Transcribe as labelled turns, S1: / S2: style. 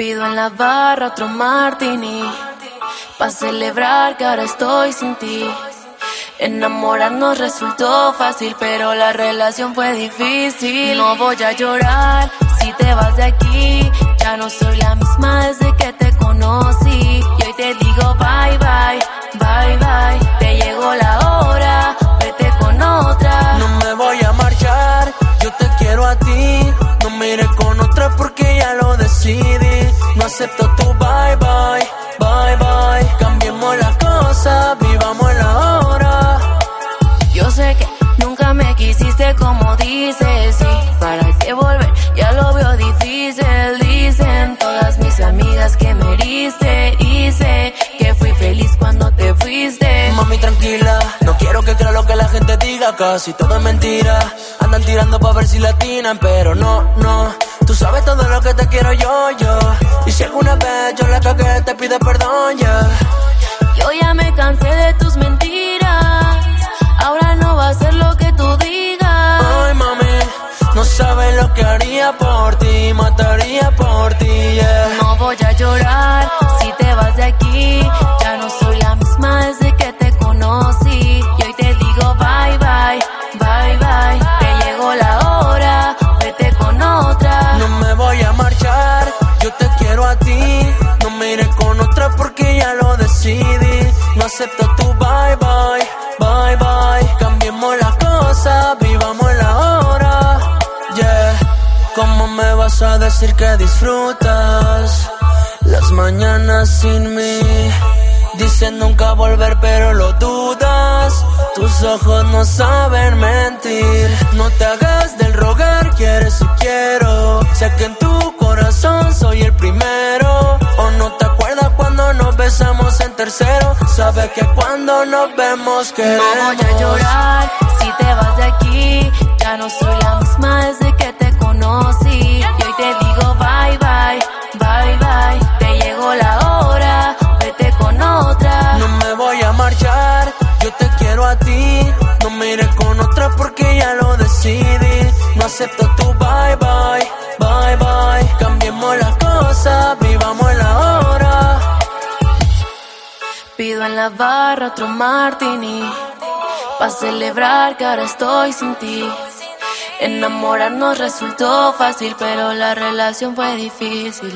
S1: Pido en la barra otro martini. Pa' celebrar que ahora estoy sin ti. Enamorarnos resultó fácil, pero la relación fue difícil. No voy a llorar si te vas de aquí. Ya no soy la misma desde que te conocí.
S2: Acepto tu bye bye, bye bye. Cambiemos las cosas, vivamos la hora.
S1: Yo sé que nunca me quisiste como dices, sí. ¿Para qué volver? Ya lo veo difícil, dicen todas mis amigas que me heriste. Sé que fui feliz cuando te fuiste.
S2: Mami, tranquila, no quiero que crea lo que la gente diga, casi todo es mentira. Andan tirando pa' ver si la atinan, pero no, no. Tú sabes todo lo que te quiero yo, yo. Y si alguna vez yo la cagué, te pido perdón, ya.
S1: Yo ya me cansé de tus mentiras. Ahora no va a ser lo que tú digas.
S2: Ay, mami, no sabes lo que haría por ti, mataría acepto tu bye bye, bye bye. Cambiemos las cosas, vivamos la hora. Yeah, ¿cómo me vas a decir que disfrutas las mañanas sin mí? Dicen nunca volver, pero lo dudas. Tus ojos no saben mentir. No te hagas del rogar, quieres si quiero. Sé que en tu cuando nos vemos queremos.
S1: No voy a llorar si te vas de aquí. Ya no soy la misma desde que te conocí. Y hoy te digo bye bye, bye bye. Te llegó la hora, vete con otra.
S2: No me voy a marchar, yo te quiero a ti. No me iré con otra porque ya lo decidí. No acepto tu bye bye, bye bye. Cambiemos las cosas, vivamos la hora.
S1: Pido en la barra otro martini. Pa' celebrar que ahora estoy sin ti. Enamorarnos resultó fácil, pero la relación fue difícil.